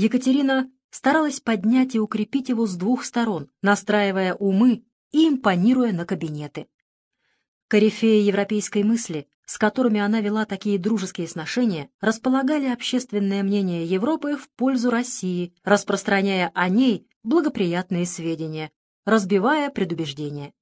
Екатерина старалась поднять и укрепить его с двух сторон, настраивая умы и импонируя на кабинеты. Корифеи европейской мысли, с которыми она вела такие дружеские сношения, располагали общественное мнение Европы в пользу России, распространяя о ней благоприятные сведения, разбивая предубеждения.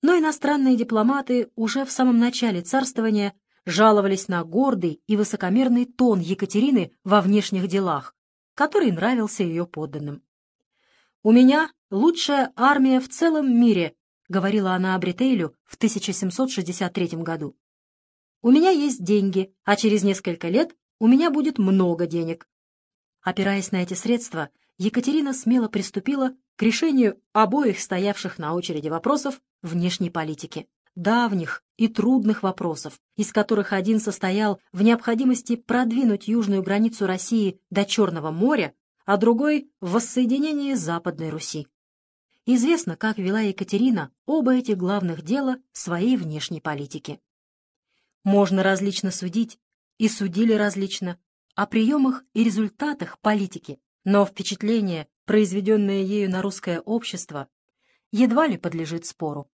Но иностранные дипломаты уже в самом начале царствования жаловались на гордый и высокомерный тон Екатерины во внешних делах, который нравился ее подданным. «У меня лучшая армия в целом мире», — говорила она Абритейлю в 1763 году. «У меня есть деньги, а через несколько лет у меня будет много денег». Опираясь на эти средства, Екатерина смело приступила к решению обоих стоявших на очереди вопросов внешней политики давних и трудных вопросов, из которых один состоял в необходимости продвинуть южную границу России до Черного моря, а другой — в воссоединении Западной Руси. Известно, как вела Екатерина оба эти главных дела своей внешней политики. Можно различно судить, и судили различно, о приемах и результатах политики, но впечатление, произведенное ею на русское общество, едва ли подлежит спору.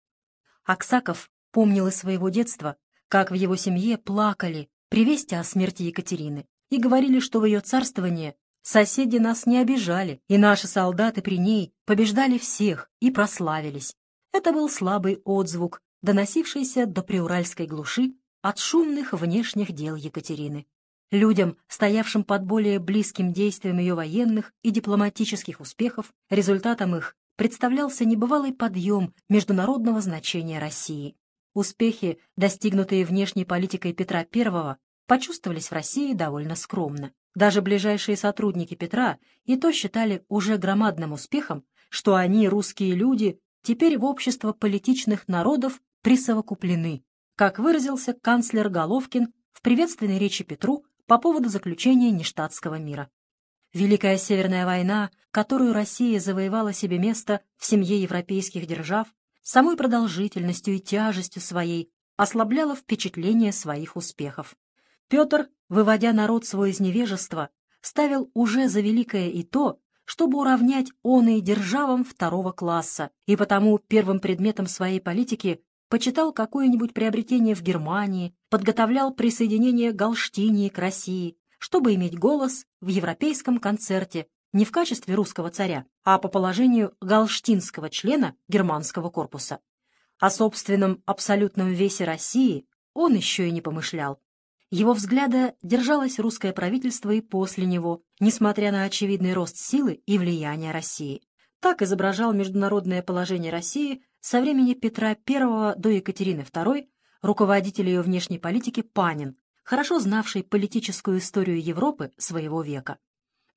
Аксаков помнил из своего детства, как в его семье плакали при вести о смерти Екатерины и говорили, что в ее царствование соседи нас не обижали, и наши солдаты при ней побеждали всех и прославились. Это был слабый отзвук, доносившийся до приуральской глуши от шумных внешних дел Екатерины. Людям, стоявшим под более близким действием ее военных и дипломатических успехов, результатом их представлялся небывалый подъем международного значения России. Успехи, достигнутые внешней политикой Петра I, почувствовались в России довольно скромно. Даже ближайшие сотрудники Петра и то считали уже громадным успехом, что они, русские люди, теперь в общество политичных народов присовокуплены, как выразился канцлер Головкин в приветственной речи Петру по поводу заключения нештатского мира. Великая Северная война, которую Россия завоевала себе место в семье европейских держав, самой продолжительностью и тяжестью своей ослабляла впечатление своих успехов. Петр, выводя народ свой из невежества, ставил уже за великое и то, чтобы уравнять он и державам второго класса, и потому первым предметом своей политики почитал какое-нибудь приобретение в Германии, подготовлял присоединение Галштинии к России, чтобы иметь голос в европейском концерте не в качестве русского царя, а по положению галштинского члена германского корпуса. О собственном абсолютном весе России он еще и не помышлял. Его взгляда держалось русское правительство и после него, несмотря на очевидный рост силы и влияния России. Так изображал международное положение России со времени Петра I до Екатерины II руководитель ее внешней политики Панин, хорошо знавший политическую историю Европы своего века.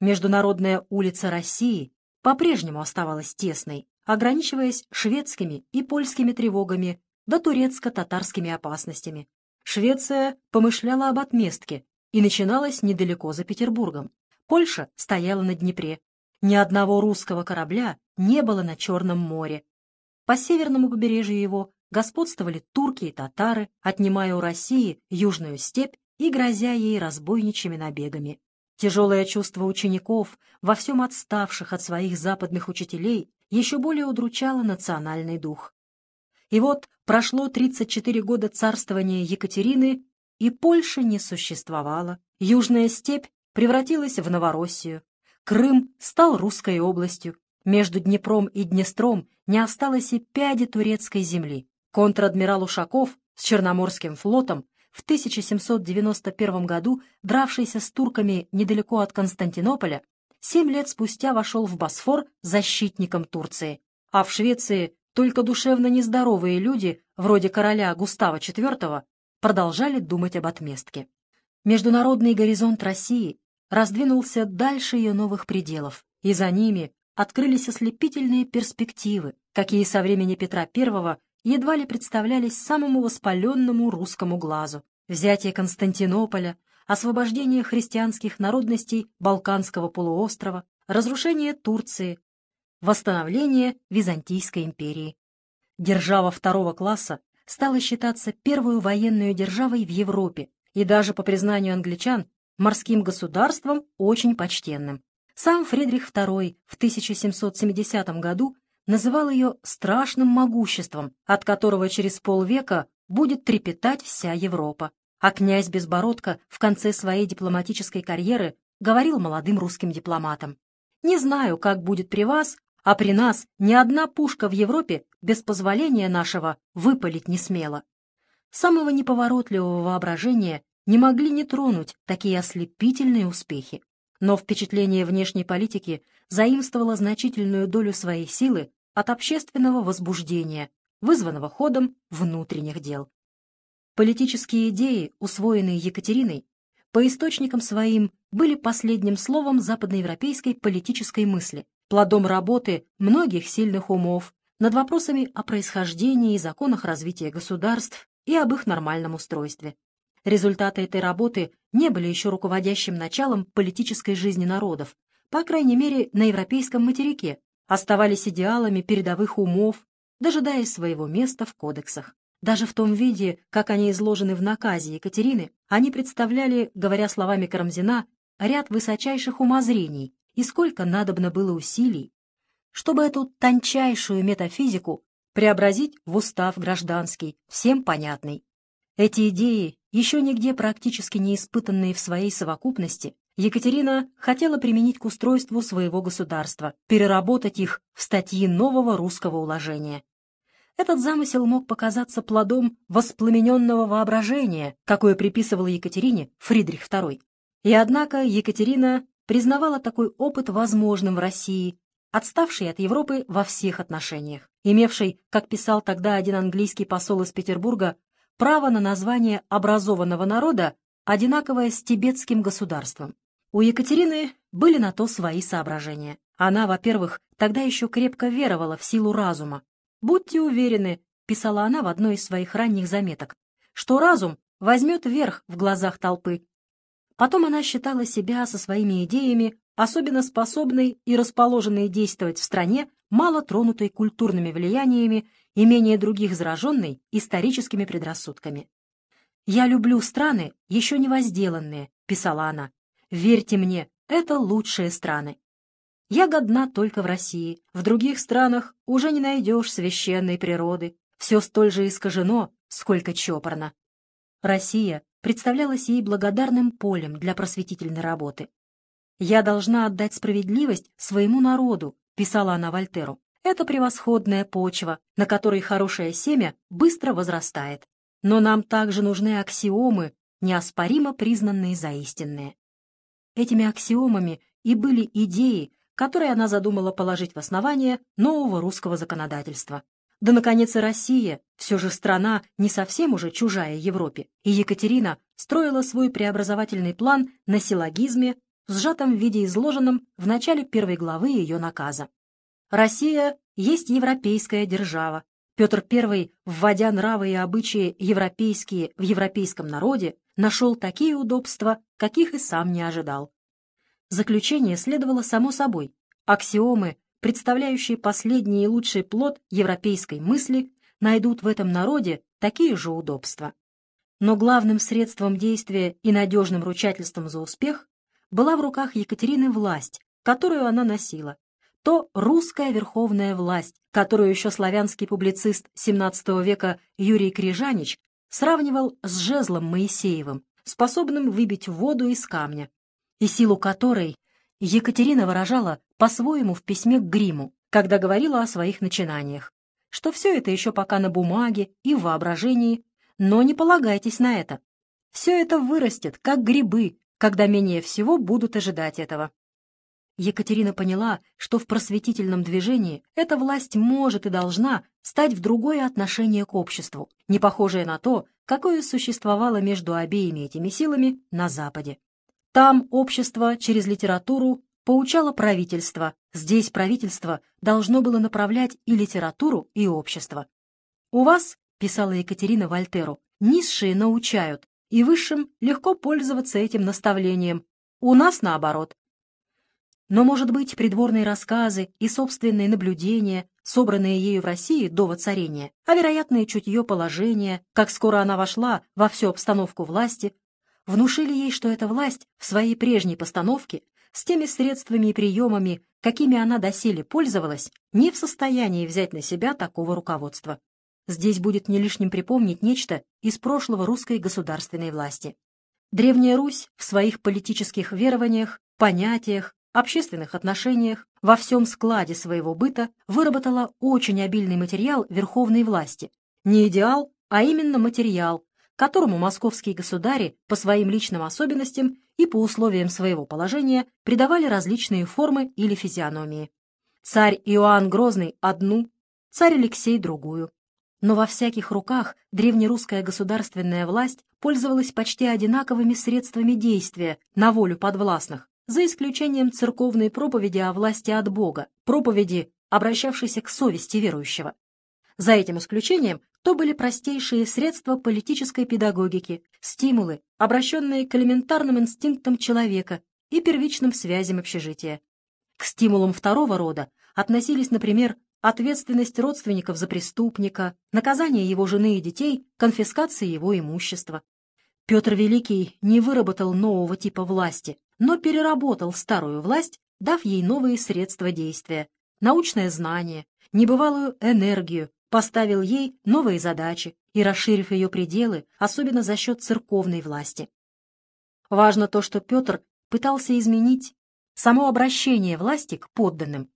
Международная улица России по-прежнему оставалась тесной, ограничиваясь шведскими и польскими тревогами да турецко-татарскими опасностями. Швеция помышляла об отместке и начиналась недалеко за Петербургом. Польша стояла на Днепре. Ни одного русского корабля не было на Черном море. По северному побережью его господствовали турки и татары, отнимая у России южную степь и грозя ей разбойничьими набегами. Тяжелое чувство учеников, во всем отставших от своих западных учителей, еще более удручало национальный дух. И вот прошло 34 года царствования Екатерины, и Польша не существовала. Южная степь превратилась в Новороссию. Крым стал русской областью. Между Днепром и Днестром не осталось и пяди турецкой земли. Контр-адмирал Ушаков с Черноморским флотом в 1791 году, дравшийся с турками недалеко от Константинополя, семь лет спустя вошел в Босфор защитником Турции. А в Швеции только душевно нездоровые люди, вроде короля Густава IV, продолжали думать об отместке. Международный горизонт России раздвинулся дальше ее новых пределов, и за ними открылись ослепительные перспективы, какие со времени Петра I едва ли представлялись самому воспаленному русскому глазу. Взятие Константинополя, освобождение христианских народностей Балканского полуострова, разрушение Турции, восстановление Византийской империи. Держава второго класса стала считаться первой военной державой в Европе и даже, по признанию англичан, морским государством очень почтенным. Сам Фридрих II в 1770 году называл ее страшным могуществом, от которого через полвека будет трепетать вся Европа. А князь Безбородко в конце своей дипломатической карьеры говорил молодым русским дипломатам. «Не знаю, как будет при вас, а при нас ни одна пушка в Европе без позволения нашего выпалить не смела. Самого неповоротливого воображения не могли не тронуть такие ослепительные успехи. Но впечатление внешней политики заимствовало значительную долю своей силы от общественного возбуждения, вызванного ходом внутренних дел. Политические идеи, усвоенные Екатериной, по источникам своим были последним словом западноевропейской политической мысли, плодом работы многих сильных умов над вопросами о происхождении и законах развития государств и об их нормальном устройстве. Результаты этой работы не были еще руководящим началом политической жизни народов, по крайней мере, на европейском материке, оставались идеалами передовых умов, дожидаясь своего места в кодексах. Даже в том виде, как они изложены в наказе Екатерины, они представляли, говоря словами Карамзина, ряд высочайших умозрений, и сколько надобно было усилий, чтобы эту тончайшую метафизику преобразить в устав гражданский, всем понятный. Эти идеи еще нигде практически не испытанные в своей совокупности, Екатерина хотела применить к устройству своего государства, переработать их в статьи нового русского уложения. Этот замысел мог показаться плодом воспламененного воображения, какое приписывал Екатерине Фридрих II. И однако Екатерина признавала такой опыт возможным в России, отставшей от Европы во всех отношениях, имевшей, как писал тогда один английский посол из Петербурга, право на название образованного народа, одинаковое с тибетским государством. У Екатерины были на то свои соображения. Она, во-первых, тогда еще крепко веровала в силу разума. «Будьте уверены», — писала она в одной из своих ранних заметок, «что разум возьмет верх в глазах толпы». Потом она считала себя со своими идеями особенно способной и расположенной действовать в стране, мало тронутой культурными влияниями и менее других зараженной историческими предрассудками. «Я люблю страны, еще не возделанные», — писала она. «Верьте мне, это лучшие страны. Я годна только в России, в других странах уже не найдешь священной природы, все столь же искажено, сколько чопорно». Россия представлялась ей благодарным полем для просветительной работы. «Я должна отдать справедливость своему народу», — писала она Вольтеру. «Это превосходная почва, на которой хорошее семя быстро возрастает. Но нам также нужны аксиомы, неоспоримо признанные за истинные». Этими аксиомами и были идеи, которые она задумала положить в основание нового русского законодательства. Да, наконец, и Россия, все же страна, не совсем уже чужая Европе, и Екатерина строила свой преобразовательный план на силлогизме в сжатом виде изложенном в начале первой главы ее наказа. Россия есть европейская держава. Петр I, вводя нравы и обычаи европейские в европейском народе, нашел такие удобства, каких и сам не ожидал. Заключение следовало само собой. Аксиомы, представляющие последний и лучший плод европейской мысли, найдут в этом народе такие же удобства. Но главным средством действия и надежным ручательством за успех была в руках Екатерины власть, которую она носила, то русская верховная власть, которую еще славянский публицист XVII века Юрий Крижанич сравнивал с жезлом Моисеевым, способным выбить воду из камня, и силу которой Екатерина выражала по-своему в письме к Гриму, когда говорила о своих начинаниях, что все это еще пока на бумаге и в воображении, но не полагайтесь на это. Все это вырастет, как грибы, когда менее всего будут ожидать этого. Екатерина поняла, что в просветительном движении эта власть может и должна стать в другое отношение к обществу, не похожее на то, какое существовало между обеими этими силами на Западе. Там общество через литературу поучало правительство, здесь правительство должно было направлять и литературу, и общество. «У вас, — писала Екатерина Вольтеру, — низшие научают, и высшим легко пользоваться этим наставлением. У нас наоборот. Но, может быть, придворные рассказы и собственные наблюдения, собранные ею в России до воцарения, а вероятное чутье положения, как скоро она вошла во всю обстановку власти, внушили ей, что эта власть в своей прежней постановке с теми средствами и приемами, какими она доселе пользовалась, не в состоянии взять на себя такого руководства. Здесь будет не лишним припомнить нечто из прошлого русской государственной власти. Древняя Русь в своих политических верованиях, понятиях, общественных отношениях, во всем складе своего быта выработала очень обильный материал верховной власти. Не идеал, а именно материал, которому московские государи по своим личным особенностям и по условиям своего положения придавали различные формы или физиономии. Царь Иоанн Грозный – одну, царь Алексей – другую. Но во всяких руках древнерусская государственная власть пользовалась почти одинаковыми средствами действия на волю подвластных, за исключением церковной проповеди о власти от Бога, проповеди, обращавшейся к совести верующего. За этим исключением то были простейшие средства политической педагогики, стимулы, обращенные к элементарным инстинктам человека и первичным связям общежития. К стимулам второго рода относились, например, ответственность родственников за преступника, наказание его жены и детей, конфискация его имущества. Петр Великий не выработал нового типа власти, но переработал старую власть, дав ей новые средства действия, научное знание, небывалую энергию, поставил ей новые задачи и расширив ее пределы, особенно за счет церковной власти. Важно то, что Петр пытался изменить само обращение власти к подданным.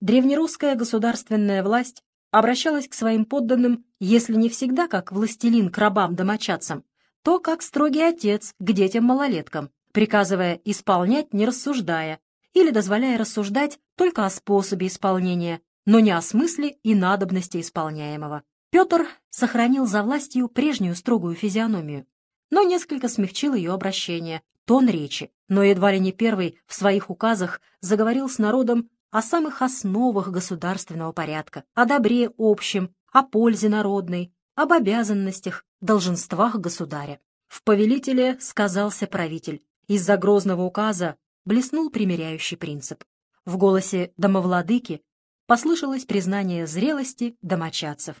Древнерусская государственная власть обращалась к своим подданным, если не всегда как властелин к рабам-домочадцам, то как строгий отец к детям-малолеткам, приказывая исполнять, не рассуждая, или дозволяя рассуждать только о способе исполнения, но не о смысле и надобности исполняемого. Петр сохранил за властью прежнюю строгую физиономию, но несколько смягчил ее обращение, тон речи, но едва ли не первый в своих указах заговорил с народом о самых основах государственного порядка, о добре общем, о пользе народной, об обязанностях, долженствах государя. В повелителе сказался правитель. Из-за грозного указа блеснул примиряющий принцип. В голосе домовладыки послышалось признание зрелости домочадцев.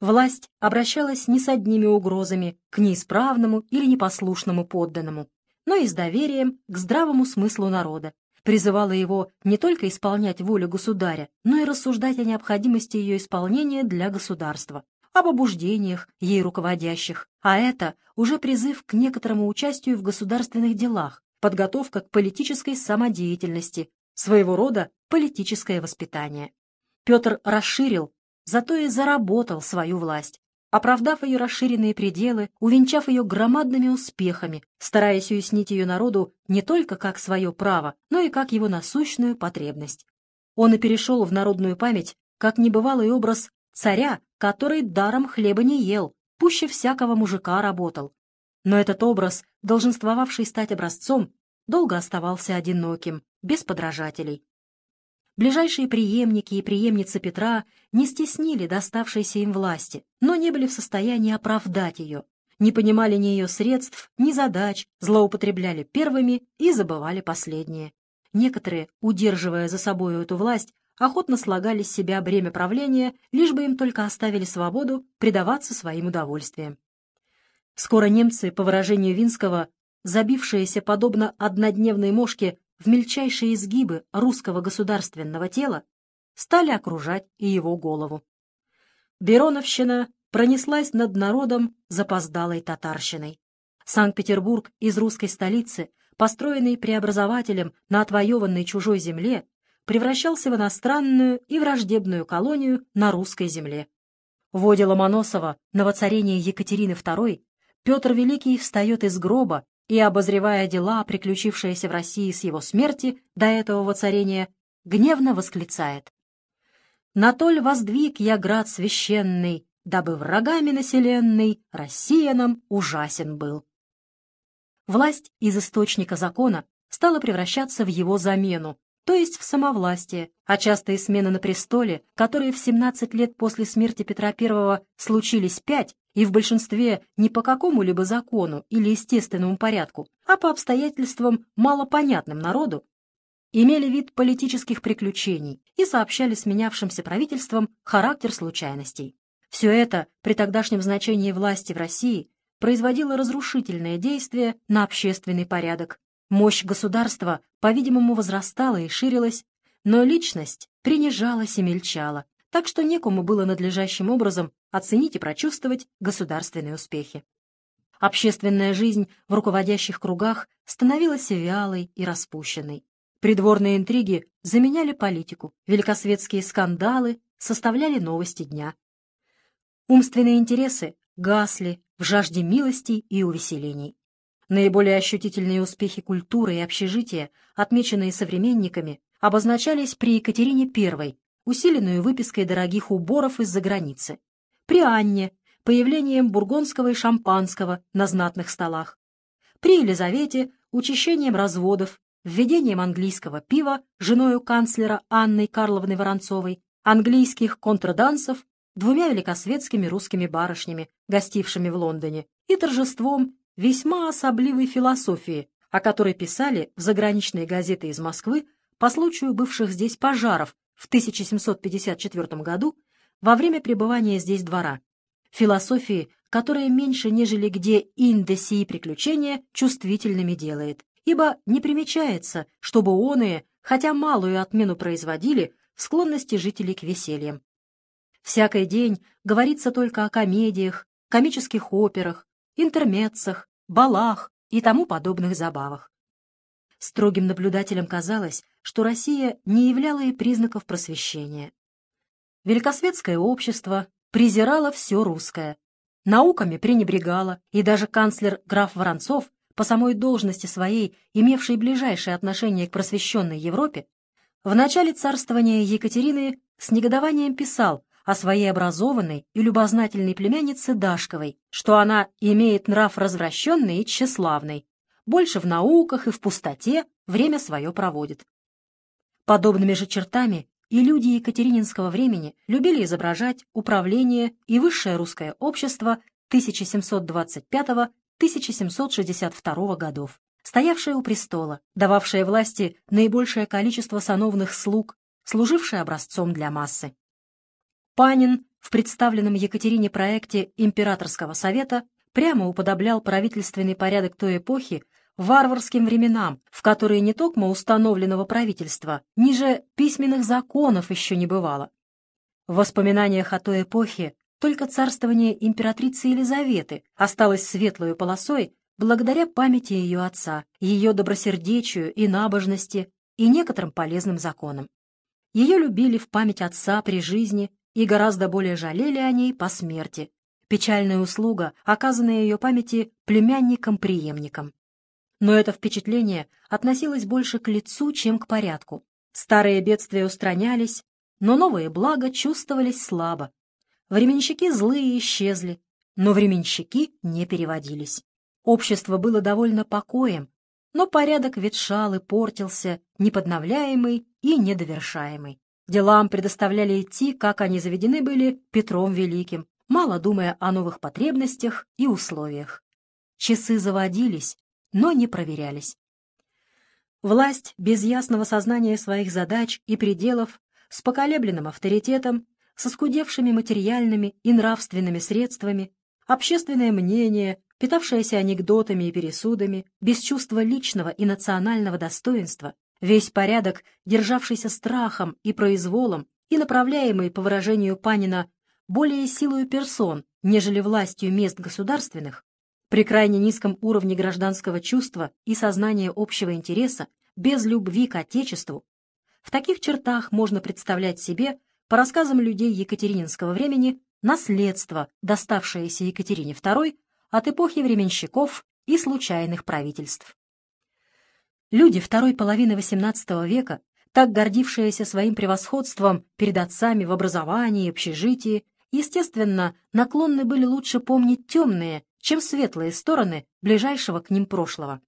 Власть обращалась не с одними угрозами к неисправному или непослушному подданному, но и с доверием к здравому смыслу народа, призывала его не только исполнять волю государя, но и рассуждать о необходимости ее исполнения для государства, об обуждениях ей руководящих, а это уже призыв к некоторому участию в государственных делах, подготовка к политической самодеятельности, своего рода политическое воспитание. Петр расширил, зато и заработал свою власть, оправдав ее расширенные пределы, увенчав ее громадными успехами, стараясь уяснить ее народу не только как свое право, но и как его насущную потребность. Он и перешел в народную память как небывалый образ царя, который даром хлеба не ел, пуще всякого мужика работал. Но этот образ, долженствовавший стать образцом, долго оставался одиноким, без подражателей. Ближайшие преемники и преемницы Петра не стеснили доставшейся им власти, но не были в состоянии оправдать ее, не понимали ни ее средств, ни задач, злоупотребляли первыми и забывали последние. Некоторые, удерживая за собою эту власть, охотно слагали с себя бремя правления, лишь бы им только оставили свободу предаваться своим удовольствиям. Скоро немцы, по выражению Винского, забившиеся подобно однодневной мошке в мельчайшие изгибы русского государственного тела, стали окружать и его голову. Бероновщина пронеслась над народом запоздалой татарщиной. Санкт-Петербург из русской столицы, построенный преобразователем на отвоеванной чужой земле, превращался в иностранную и враждебную колонию на русской земле. В воде Ломоносова на воцарение Екатерины II Петр Великий встает из гроба и, обозревая дела, приключившиеся в России с его смерти до этого воцарения, гневно восклицает. «На толь воздвиг я град священный, дабы врагами населенный россиянам ужасен был». Власть из источника закона стала превращаться в его замену, то есть в самовластие, а частые смены на престоле, которые в 17 лет после смерти Петра I случились пять, и в большинстве не по какому-либо закону или естественному порядку, а по обстоятельствам, малопонятным народу, имели вид политических приключений и сообщали сменявшимся правительствам характер случайностей. Все это при тогдашнем значении власти в России производило разрушительное действие на общественный порядок, Мощь государства, по-видимому, возрастала и ширилась, но личность принижалась и мельчала, так что некому было надлежащим образом оценить и прочувствовать государственные успехи. Общественная жизнь в руководящих кругах становилась вялой и распущенной. Придворные интриги заменяли политику, великосветские скандалы составляли новости дня. Умственные интересы гасли в жажде милостей и увеселений. Наиболее ощутительные успехи культуры и общежития, отмеченные современниками, обозначались при Екатерине I, усиленную выпиской дорогих уборов из-за границы, при Анне, появлением бургондского и шампанского на знатных столах, при Елизавете учащением разводов, введением английского пива женою канцлера Анной Карловны Воронцовой, английских контрдансов двумя великосветскими русскими барышнями, гостившими в Лондоне, и торжеством весьма особливой философии, о которой писали в заграничные газеты из Москвы по случаю бывших здесь пожаров в 1754 году во время пребывания здесь двора. Философии, которая меньше, нежели где инде сии приключения, чувствительными делает, ибо не примечается, чтобы оные, хотя малую отмену производили, склонности жителей к весельям. Всякий день говорится только о комедиях, комических операх, интермеццах, балах и тому подобных забавах. Строгим наблюдателям казалось, что Россия не являла и признаков просвещения. Великосветское общество презирало все русское, науками пренебрегало, и даже канцлер граф Воронцов, по самой должности своей, имевший ближайшее отношение к просвещенной Европе, в начале царствования Екатерины с негодованием писал о своей образованной и любознательной племяннице Дашковой, что она имеет нрав развращенный и тщеславный, больше в науках и в пустоте время свое проводит. Подобными же чертами и люди Екатерининского времени любили изображать управление и высшее русское общество 1725-1762 годов, стоявшее у престола, дававшее власти наибольшее количество сановных слуг, служившее образцом для массы. Панин в представленном Екатерине проекте Императорского совета прямо уподоблял правительственный порядок той эпохи варварским временам, в которые не только установленного правительства, ниже письменных законов еще не бывало. В воспоминаниях о той эпохе только царствование императрицы Елизаветы осталось светлой полосой благодаря памяти ее отца, ее добросердечию и набожности и некоторым полезным законам. Ее любили в память отца при жизни и гораздо более жалели о ней по смерти. Печальная услуга, оказанная ее памяти племянникам-преемникам. Но это впечатление относилось больше к лицу, чем к порядку. Старые бедствия устранялись, но новые блага чувствовались слабо. Временщики злые исчезли, но временщики не переводились. Общество было довольно покоем, но порядок ветшал и портился, неподновляемый и недовершаемый. Делам предоставляли идти, как они заведены были Петром Великим, мало думая о новых потребностях и условиях. Часы заводились, но не проверялись. Власть без ясного сознания своих задач и пределов, с поколебленным авторитетом, со скудевшими материальными и нравственными средствами, общественное мнение, питавшееся анекдотами и пересудами, без чувства личного и национального достоинства, Весь порядок, державшийся страхом и произволом и направляемый, по выражению Панина, более силою персон, нежели властью мест государственных, при крайне низком уровне гражданского чувства и сознания общего интереса, без любви к Отечеству, в таких чертах можно представлять себе, по рассказам людей Екатерининского времени, наследство, доставшееся Екатерине II от эпохи временщиков и случайных правительств. Люди второй половины XVIII века, так гордившиеся своим превосходством перед отцами в образовании общежитии, естественно, наклонны были лучше помнить темные, чем светлые стороны ближайшего к ним прошлого.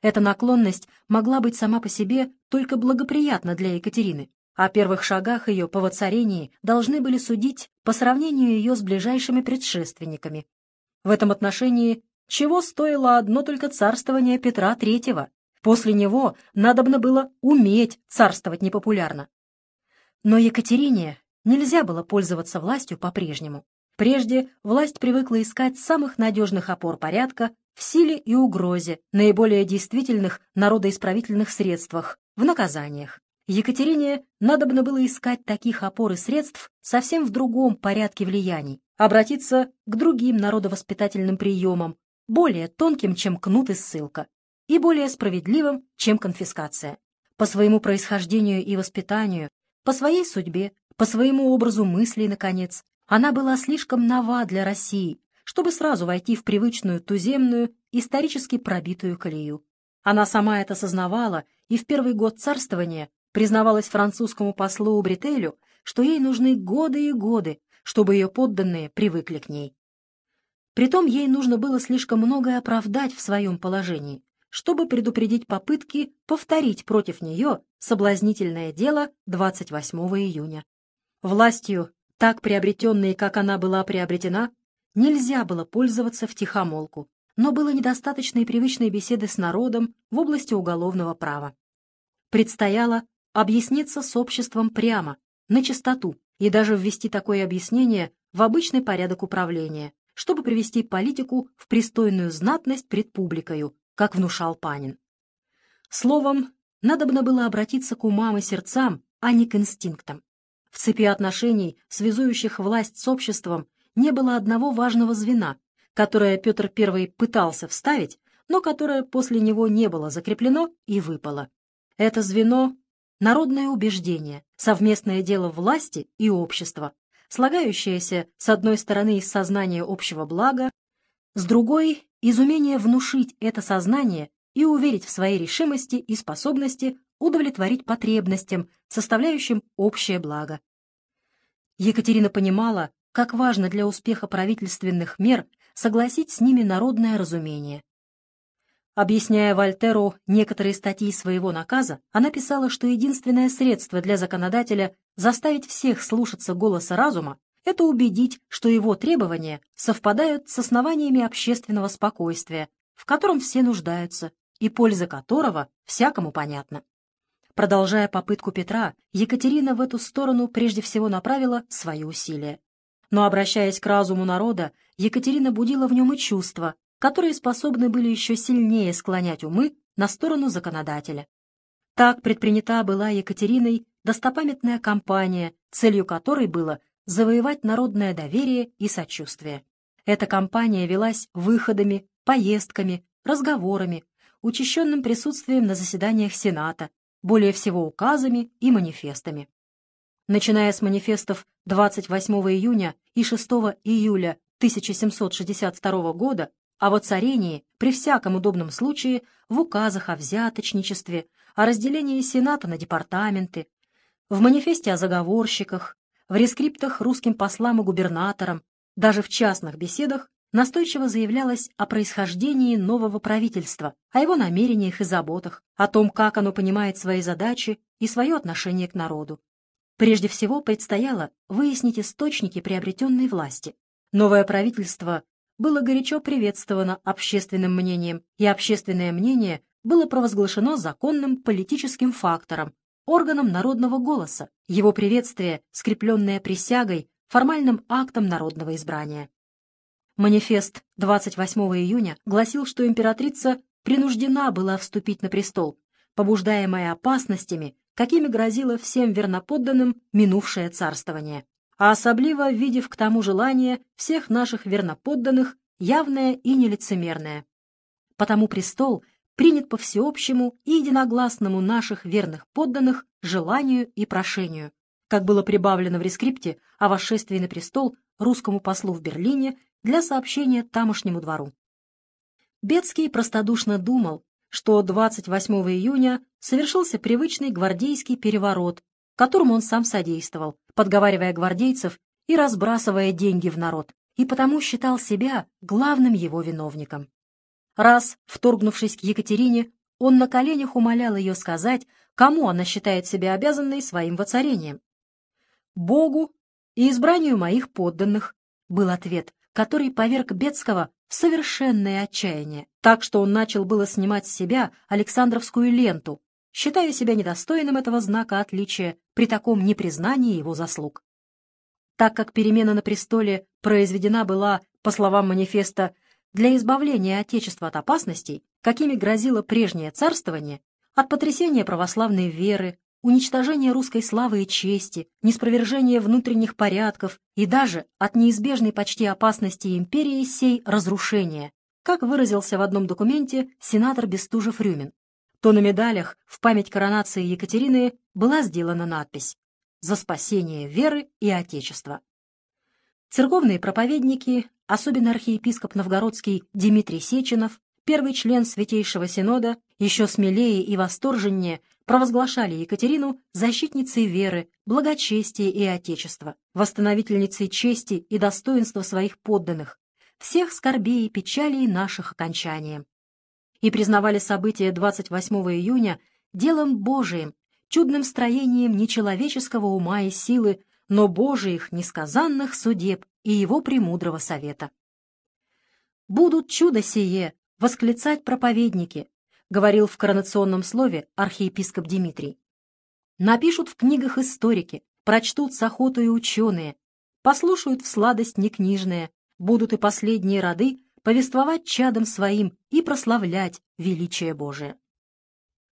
Эта наклонность могла быть сама по себе только благоприятна для Екатерины. О первых шагах ее по воцарении должны были судить по сравнению ее с ближайшими предшественниками. В этом отношении чего стоило одно только царствование Петра III, После него надобно было уметь царствовать непопулярно. Но Екатерине нельзя было пользоваться властью по-прежнему. Прежде власть привыкла искать самых надежных опор порядка в силе и угрозе, наиболее действительных народоисправительных средствах, в наказаниях. Екатерине надобно было искать таких опор и средств совсем в другом порядке влияний, обратиться к другим народовоспитательным приемам, более тонким, чем кнут и ссылка, и более справедливым, чем конфискация. По своему происхождению и воспитанию, по своей судьбе, по своему образу мыслей, наконец, она была слишком нова для России, чтобы сразу войти в привычную туземную, исторически пробитую колею. Она сама это сознавала и в первый год царствования признавалась французскому послу Бретелю, что ей нужны годы и годы, чтобы ее подданные привыкли к ней. Притом ей нужно было слишком многое оправдать в своем положении, чтобы предупредить попытки повторить против нее соблазнительное дело 28 июня. Властью, так приобретенной, как она была приобретена, нельзя было пользоваться втихомолку, но было недостаточно и привычной беседы с народом в области уголовного права. Предстояло объясниться с обществом прямо, на чистоту, и даже ввести такое объяснение в обычный порядок управления, чтобы привести политику в пристойную знатность пред публикою, как внушал Панин. Словом, надобно было обратиться к умам и сердцам, а не к инстинктам. В цепи отношений, связующих власть с обществом, не было одного важного звена, которое Петр I пытался вставить, но которое после него не было закреплено и выпало. Это звено — народное убеждение, совместное дело власти и общества, слагающееся с одной стороны из сознания общего блага, с другой — из умения внушить это сознание и уверить в своей решимости и способности удовлетворить потребностям, составляющим общее благо. Екатерина понимала, как важно для успеха правительственных мер согласить с ними народное разумение. Объясняя Вольтеру некоторые статьи своего наказа, она писала, что единственное средство для законодателя заставить всех слушаться голоса разума — это убедить, что его требования совпадают с основаниями общественного спокойствия, в котором все нуждаются, и польза которого всякому понятна. Продолжая попытку Петра, Екатерина в эту сторону прежде всего направила свои усилия. Но, обращаясь к разуму народа, Екатерина будила в нем и чувства, которые способны были еще сильнее склонять умы на сторону законодателя. Так предпринята была Екатериной достопамятная кампания, целью которой было завоевать народное доверие и сочувствие. Эта кампания велась выходами, поездками, разговорами, учащенным присутствием на заседаниях Сената, более всего указами и манифестами начиная с манифестов 28 июня и 6 июля 1762 года о воцарении при всяком удобном случае в указах о взяточничестве, о разделении Сената на департаменты, в манифесте о заговорщиках, в рескриптах русским послам и губернаторам, даже в частных беседах настойчиво заявлялось о происхождении нового правительства, о его намерениях и заботах, о том, как оно понимает свои задачи и свое отношение к народу. Прежде всего предстояло выяснить источники приобретенной власти. Новое правительство было горячо приветствовано общественным мнением, и общественное мнение было провозглашено законным политическим фактором, органом народного голоса, его приветствие, скрепленное присягой, формальным актом народного избрания. Манифест 28 июня гласил, что императрица принуждена была вступить на престол, побуждаемая опасностями, какими грозило всем верноподданным минувшее царствование, а особливо видев к тому желание всех наших верноподданных явное и нелицемерное. Потому престол принят по всеобщему и единогласному наших верных подданных желанию и прошению, как было прибавлено в рескрипте о восшествии на престол русскому послу в Берлине для сообщения тамошнему двору. Бецкий простодушно думал, что 28 июня совершился привычный гвардейский переворот, которому он сам содействовал, подговаривая гвардейцев и разбрасывая деньги в народ, и потому считал себя главным его виновником. Раз, вторгнувшись к Екатерине, он на коленях умолял ее сказать, кому она считает себя обязанной своим воцарением. «Богу и избранию моих подданных», — был ответ, который поверг Бецкого в совершенное отчаяние, так что он начал было снимать с себя Александровскую ленту, считая себя недостойным этого знака отличия при таком непризнании его заслуг. Так как перемена на престоле произведена была, по словам манифеста, для избавления Отечества от опасностей, какими грозило прежнее царствование, от потрясения православной веры, уничтожения русской славы и чести, неспровержения внутренних порядков и даже от неизбежной почти опасности империи сей разрушения, как выразился в одном документе сенатор Бестужев-Рюмин, то на медалях в память коронации Екатерины была сделана надпись «За спасение веры и Отечества». Церковные проповедники, особенно архиепископ новгородский Дмитрий Сеченов, первый член Святейшего Синода, еще смелее и восторженнее провозглашали Екатерину защитницей веры, благочестия и Отечества, восстановительницей чести и достоинства своих подданных, всех скорбей и печалей наших окончанием. И признавали события 28 июня делом Божиим, чудным строением нечеловеческого ума и силы, но Божиих несказанных судеб и его премудрого совета. «Будут чудо сие!» — восклицать проповедники, — говорил в коронационном слове архиепископ Дмитрий. «Напишут в книгах историки, прочтут с охотой ученые, послушают в сладость некнижные, будут и последние роды повествовать чадом своим и прославлять величие Божие».